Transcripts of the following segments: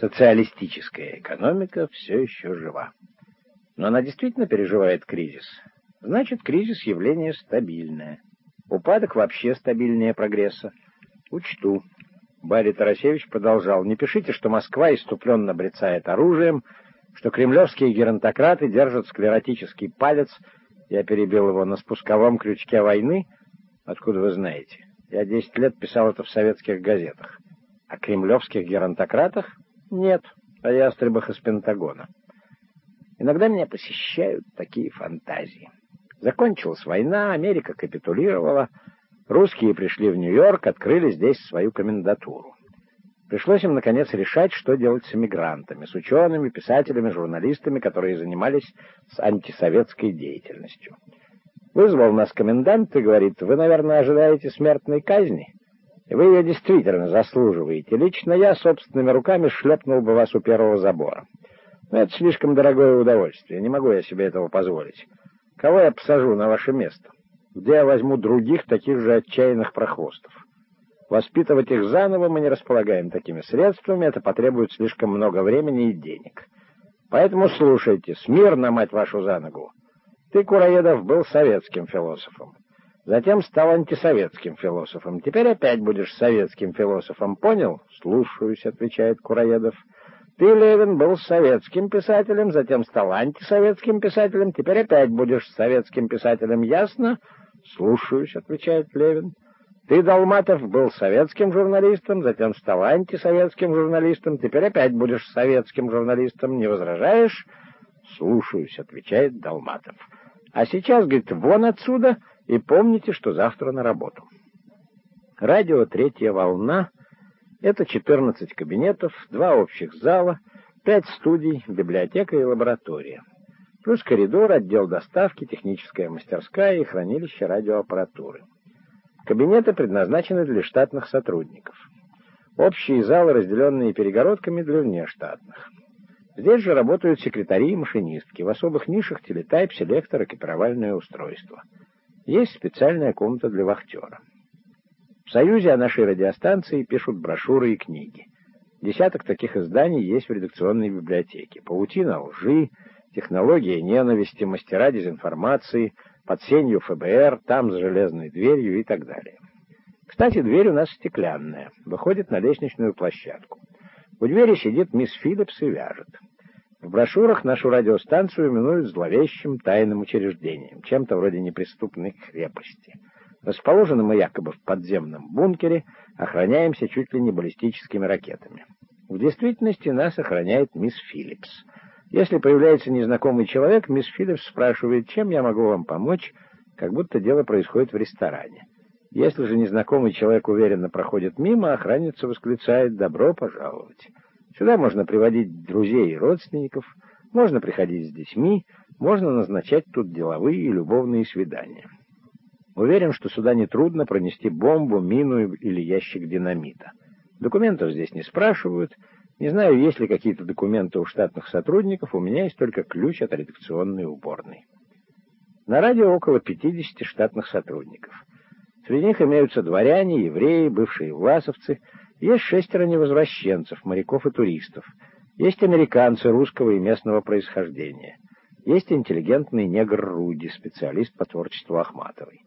Социалистическая экономика все еще жива. Но она действительно переживает кризис. Значит, кризис — явление стабильное. Упадок вообще стабильнее прогресса. Учту. Барри Тарасевич продолжал. Не пишите, что Москва иступленно брецает оружием, что кремлевские геронтократы держат склеротический палец. Я перебил его на спусковом крючке войны. Откуда вы знаете? Я десять лет писал это в советских газетах. О кремлевских геронтократах? Нет, о ястребах из Пентагона. Иногда меня посещают такие фантазии. Закончилась война, Америка капитулировала, русские пришли в Нью-Йорк, открыли здесь свою комендатуру. Пришлось им, наконец, решать, что делать с эмигрантами, с учеными, писателями, журналистами, которые занимались с антисоветской деятельностью. Вызвал нас комендант и говорит, вы, наверное, ожидаете смертной казни? Вы ее действительно заслуживаете. Лично я собственными руками шлепнул бы вас у первого забора. Но это слишком дорогое удовольствие, не могу я себе этого позволить. Кого я посажу на ваше место? Где я возьму других таких же отчаянных прохвостов? Воспитывать их заново мы не располагаем такими средствами, это потребует слишком много времени и денег. Поэтому слушайте, смирно, мать вашу, за ногу. Ты, Кураедов, был советским философом. Затем стал антисоветским философом. Теперь опять будешь советским философом. Понял? Слушаюсь, отвечает Кураедов. Ты, Левин, был советским писателем, затем стал антисоветским писателем. Теперь опять будешь советским писателем. Ясно? Слушаюсь, отвечает Левин. Ты, Долматов, был советским журналистом, затем стал антисоветским журналистом. Теперь опять будешь советским журналистом. Не возражаешь? Слушаюсь, отвечает Долматов. А сейчас, говорит, вон отсюда и помните, что завтра на работу. Радио «Третья волна» — это 14 кабинетов, два общих зала, пять студий, библиотека и лаборатория. Плюс коридор, отдел доставки, техническая мастерская и хранилище радиоаппаратуры. Кабинеты предназначены для штатных сотрудников. Общие залы, разделенные перегородками для внештатных. Здесь же работают секретари и машинистки, в особых нишах телетайп, селектор, экипировальное устройство. Есть специальная комната для вахтера. В Союзе о нашей радиостанции пишут брошюры и книги. Десяток таких изданий есть в редакционной библиотеке. Паутина лжи, технология ненависти, мастера дезинформации, под сенью ФБР, там с железной дверью и так далее. Кстати, дверь у нас стеклянная, выходит на лестничную площадку. У двери сидит мисс Филлипс и вяжет. В брошюрах нашу радиостанцию именуют зловещим тайным учреждением, чем-то вроде неприступной крепости. Расположены мы якобы в подземном бункере, охраняемся чуть ли не баллистическими ракетами. В действительности нас охраняет мисс Филлипс. Если появляется незнакомый человек, мисс Филлипс спрашивает, чем я могу вам помочь, как будто дело происходит в ресторане. Если же незнакомый человек уверенно проходит мимо, охранница восклицает «добро пожаловать». Сюда можно приводить друзей и родственников, можно приходить с детьми, можно назначать тут деловые и любовные свидания. Уверен, что сюда нетрудно пронести бомбу, мину или ящик динамита. Документов здесь не спрашивают. Не знаю, есть ли какие-то документы у штатных сотрудников, у меня есть только ключ от редакционной уборной. На радио около 50 штатных сотрудников. Среди них имеются дворяне, евреи, бывшие власовцы — есть шестеро невозвращенцев, моряков и туристов. Есть американцы русского и местного происхождения. Есть интеллигентный негр Руди, специалист по творчеству Ахматовой.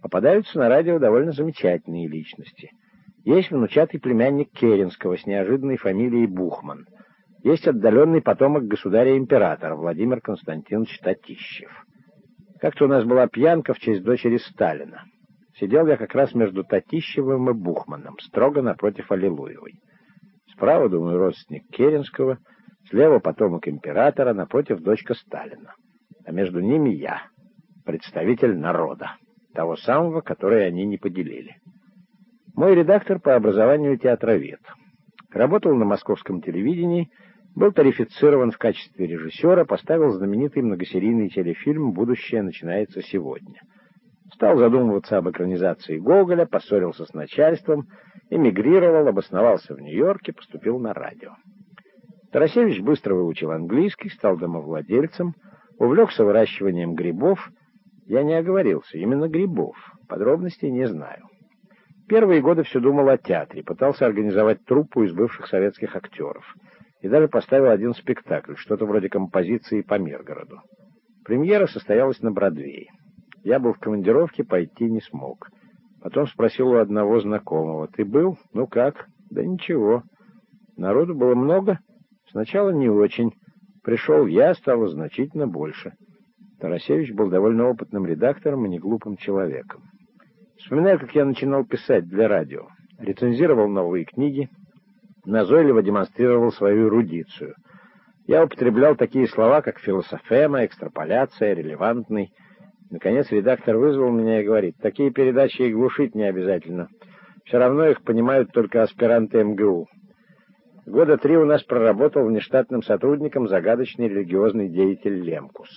Попадаются на радио довольно замечательные личности. Есть внучатый племянник Керенского с неожиданной фамилией Бухман. Есть отдаленный потомок государя-императора Владимир Константинович Татищев. Как-то у нас была пьянка в честь дочери Сталина. Сидел я как раз между Татищевым и Бухманом, строго напротив Аллилуевой. Справа, думаю, родственник Керенского, слева потомок императора, напротив дочка Сталина. А между ними я, представитель народа, того самого, который они не поделили. Мой редактор по образованию театровед. Работал на московском телевидении, был тарифицирован в качестве режиссера, поставил знаменитый многосерийный телефильм «Будущее начинается сегодня». Стал задумываться об экранизации Гоголя, поссорился с начальством, эмигрировал, обосновался в Нью-Йорке, поступил на радио. Тарасевич быстро выучил английский, стал домовладельцем, увлекся выращиванием грибов. Я не оговорился, именно грибов, подробностей не знаю. Первые годы все думал о театре, пытался организовать труппу из бывших советских актеров. И даже поставил один спектакль, что-то вроде композиции по Миргороду. Премьера состоялась на Бродвее. Я был в командировке, пойти не смог. Потом спросил у одного знакомого, «Ты был? Ну как?» «Да ничего. Народу было много. Сначала не очень. Пришел я, стало значительно больше». Тарасевич был довольно опытным редактором и не глупым человеком. Вспоминаю, как я начинал писать для радио. Рецензировал новые книги, назойливо демонстрировал свою эрудицию. Я употреблял такие слова, как философема, экстраполяция, релевантный. Наконец редактор вызвал меня и говорит, такие передачи и глушить не обязательно. Все равно их понимают только аспиранты МГУ. Года три у нас проработал внештатным сотрудником загадочный религиозный деятель Лемкус.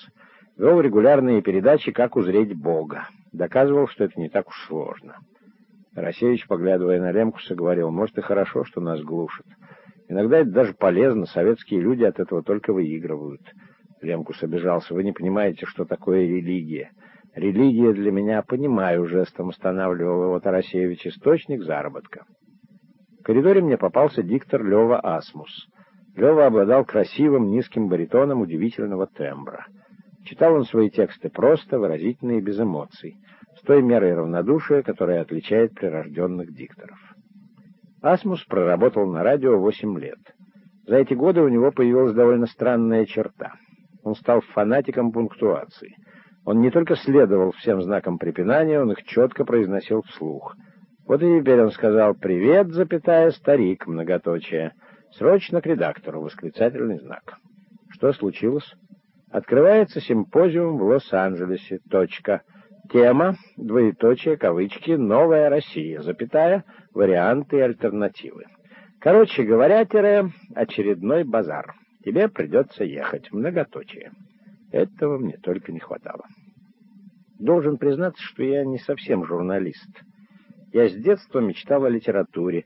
Вел регулярные передачи «Как узреть Бога». Доказывал, что это не так уж сложно. Росевич, поглядывая на Лемкуса, говорил, может и хорошо, что нас глушат. Иногда это даже полезно, советские люди от этого только выигрывают. Лемкус обижался, вы не понимаете, что такое религия. Религия для меня, понимаю, жестом останавливал его Тарасевич, источник заработка. В коридоре мне попался диктор Лева Асмус. Лева обладал красивым низким баритоном удивительного тембра. Читал он свои тексты просто, выразительно и без эмоций, с той мерой равнодушия, которая отличает прирожденных дикторов. Асмус проработал на радио восемь лет. За эти годы у него появилась довольно странная черта. Он стал фанатиком пунктуации. Он не только следовал всем знакам препинания, он их четко произносил вслух. Вот и теперь он сказал «Привет, запятая, старик», многоточие. «Срочно к редактору», восклицательный знак. Что случилось? Открывается симпозиум в Лос-Анджелесе. Точка. Тема, двоеточие, кавычки, «Новая Россия», запятая, варианты и альтернативы. Короче говоря, тире, очередной базар. Тебе придется ехать, многоточие. Этого мне только не хватало. Должен признаться, что я не совсем журналист. Я с детства мечтал о литературе,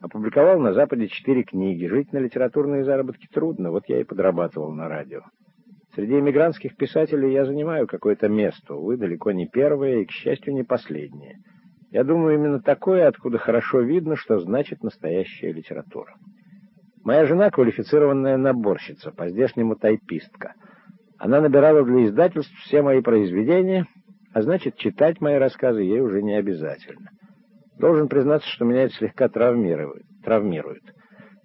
опубликовал на Западе четыре книги. Жить на литературные заработки трудно, вот я и подрабатывал на радио. Среди эмигрантских писателей я занимаю какое-то место, увы, далеко не первое и, к счастью, не последнее. Я думаю, именно такое, откуда хорошо видно, что значит настоящая литература. Моя жена — квалифицированная наборщица, по-здешнему тайпистка. Она набирала для издательств все мои произведения, а значит, читать мои рассказы ей уже не обязательно. Должен признаться, что меня это слегка травмирует. травмирует.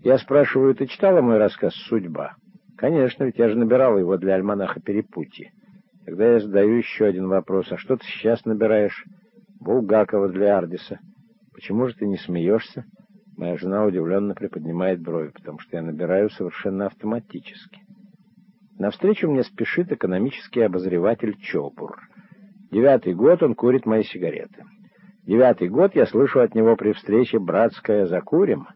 Я спрашиваю, ты читала мой рассказ «Судьба»? Конечно, ведь я же набирал его для альманаха «Перепутье». Тогда я задаю еще один вопрос. А что ты сейчас набираешь? Булгакова для Ардиса. Почему же ты не смеешься? Моя жена удивленно приподнимает брови, потому что я набираю совершенно автоматически. Навстречу мне спешит экономический обозреватель Чопур. Девятый год он курит мои сигареты. Девятый год я слышу от него при встрече «Братская, закурим».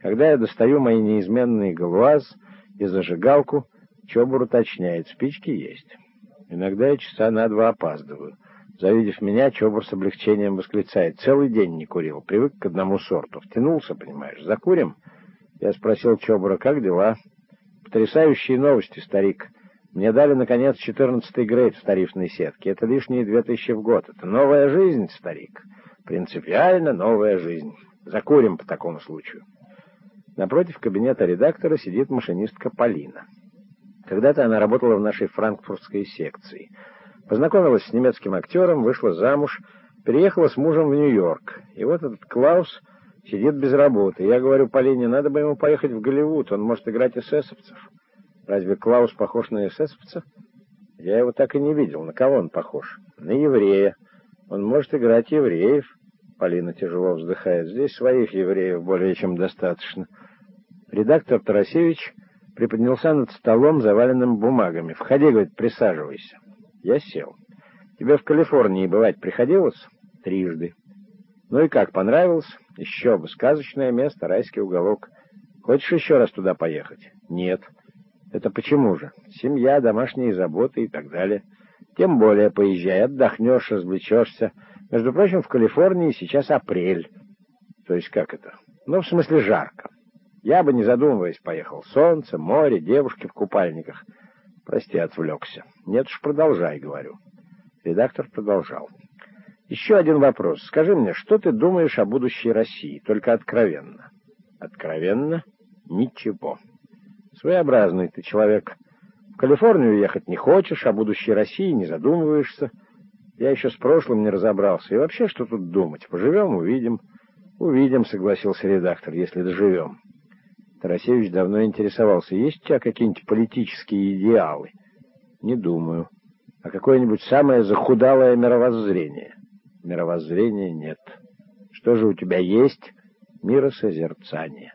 Когда я достаю мои неизменные галуаз и зажигалку, Чобур уточняет, спички есть. Иногда я часа на два опаздываю. Завидев меня, Чобур с облегчением восклицает. Целый день не курил, привык к одному сорту. Втянулся, понимаешь. Закурим? Я спросил Чобура, как дела? Потрясающие новости, старик. Мне дали, наконец, четырнадцатый грейд в тарифной сетке. Это лишние две тысячи в год. Это новая жизнь, старик. Принципиально новая жизнь. Закурим по такому случаю. Напротив кабинета редактора сидит машинистка Полина. Когда-то она работала в нашей франкфуртской секции. Познакомилась с немецким актером, вышла замуж, переехала с мужем в Нью-Йорк. И вот этот Клаус сидит без работы. Я говорю Полине, надо бы ему поехать в Голливуд, он может играть эсэсовцев. Разве Клаус похож на эсэсовца? Я его так и не видел. На кого он похож? На еврея. Он может играть евреев. Полина тяжело вздыхает. Здесь своих евреев более чем достаточно. Редактор Тарасевич приподнялся над столом, заваленным бумагами. «Входи, — говорит, — присаживайся». Я сел. «Тебе в Калифорнии бывать приходилось?» «Трижды». «Ну и как, понравилось?» «Еще бы, сказочное место, райский уголок. Хочешь еще раз туда поехать?» «Нет». «Это почему же? Семья, домашние заботы и так далее. Тем более поезжай, отдохнешь, развлечешься. Между прочим, в Калифорнии сейчас апрель». «То есть как это?» «Ну, в смысле жарко». Я бы, не задумываясь, поехал. Солнце, море, девушки в купальниках. Прости, отвлекся. Нет уж, продолжай, говорю. Редактор продолжал. Еще один вопрос. Скажи мне, что ты думаешь о будущей России? Только откровенно. Откровенно? Ничего. Своеобразный ты человек. В Калифорнию ехать не хочешь, о будущей России не задумываешься. Я еще с прошлым не разобрался. И вообще, что тут думать? Поживем — увидим. Увидим, согласился редактор, если доживем. Тарасевич давно интересовался, есть у тебя какие-нибудь политические идеалы? Не думаю. А какое-нибудь самое захудалое мировоззрение? Мировоззрения нет. Что же у тебя есть? Миросозерцание.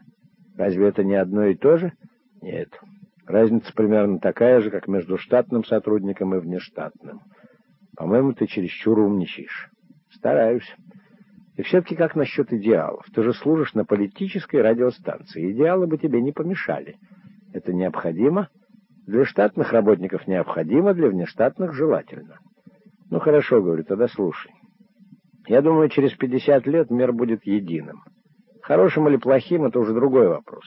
Разве это не одно и то же? Нет. Разница примерно такая же, как между штатным сотрудником и внештатным. По-моему, ты чересчур умничаешь. Стараюсь. И все-таки как насчет идеалов? Ты же служишь на политической радиостанции. Идеалы бы тебе не помешали. Это необходимо? Для штатных работников необходимо, для внештатных желательно. Ну, хорошо, говорю, тогда слушай. Я думаю, через 50 лет мир будет единым. Хорошим или плохим — это уже другой вопрос.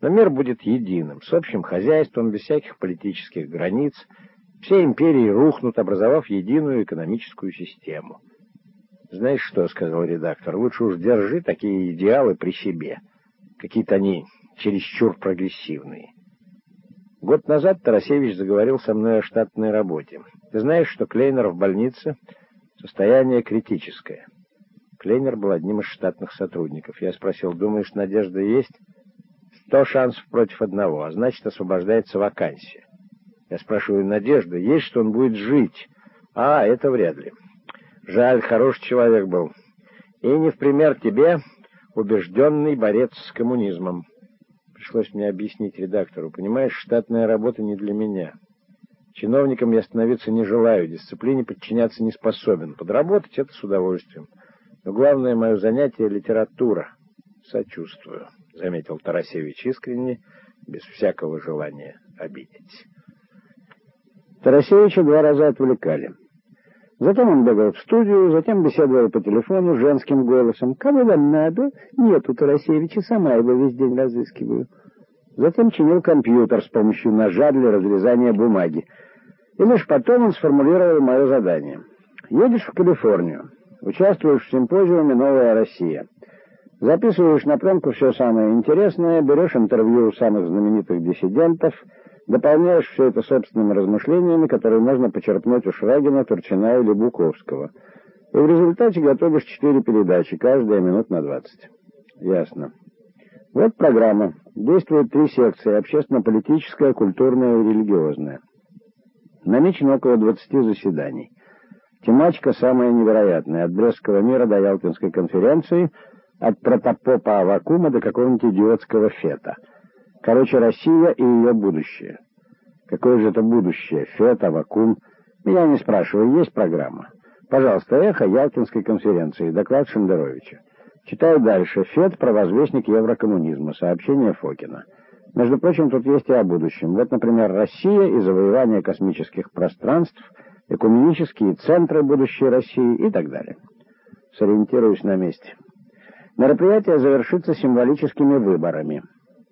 Но мир будет единым, с общим хозяйством, без всяких политических границ. Все империи рухнут, образовав единую экономическую систему. «Знаешь что?» — сказал редактор. «Лучше уж держи такие идеалы при себе. Какие-то они чересчур прогрессивные». Год назад Тарасевич заговорил со мной о штатной работе. Ты знаешь, что Клейнер в больнице состояние критическое. Клейнер был одним из штатных сотрудников. Я спросил, думаешь, надежда есть? Сто шансов против одного, а значит, освобождается вакансия. Я спрашиваю, надежда есть, что он будет жить? А, это вряд ли. Жаль, хороший человек был. И не в пример тебе, убежденный борец с коммунизмом. Пришлось мне объяснить редактору. Понимаешь, штатная работа не для меня. Чиновником я становиться не желаю, дисциплине подчиняться не способен. Подработать — это с удовольствием. Но главное мое занятие — литература. Сочувствую, — заметил Тарасевич искренне, без всякого желания обидеть. Тарасевича два раза отвлекали. Затем он бегал в студию, затем беседовал по телефону женским голосом. «Кого вам надо?» «Нет, у Тарасевича, сама его весь день разыскиваю». Затем чинил компьютер с помощью ножа для разрезания бумаги. И лишь потом он сформулировал мое задание. «Едешь в Калифорнию, участвуешь в симпозиуме «Новая Россия». Записываешь на пленку все самое интересное, берешь интервью у самых знаменитых диссидентов — Дополняешь все это собственными размышлениями, которые можно почерпнуть у Шрагина, Турчина или Буковского. И в результате готовишь четыре передачи, каждая минут на двадцать. Ясно. Вот программа. Действует три секции – общественно-политическая, культурная и религиозная. Намечено около двадцати заседаний. Тематика самая невероятная. От Брестского мира до Ялтинской конференции, от протопопа Авакума до какого-нибудь идиотского фета – Короче, Россия и ее будущее. Какое же это будущее? Фет, Авакум? Меня не спрашивай, есть программа? Пожалуйста, эхо Ялтинской конференции, доклад Шендеровича. Читаю дальше. ФЕД – провозвестник еврокоммунизма. Сообщение Фокина. Между прочим, тут есть и о будущем. Вот, например, Россия и завоевание космических пространств, экуменические центры будущей России и так далее. Сориентируюсь на месте. Мероприятие завершится символическими выборами.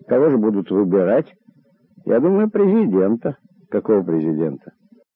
Кого же будут выбирать? Я думаю, президента. Какого президента?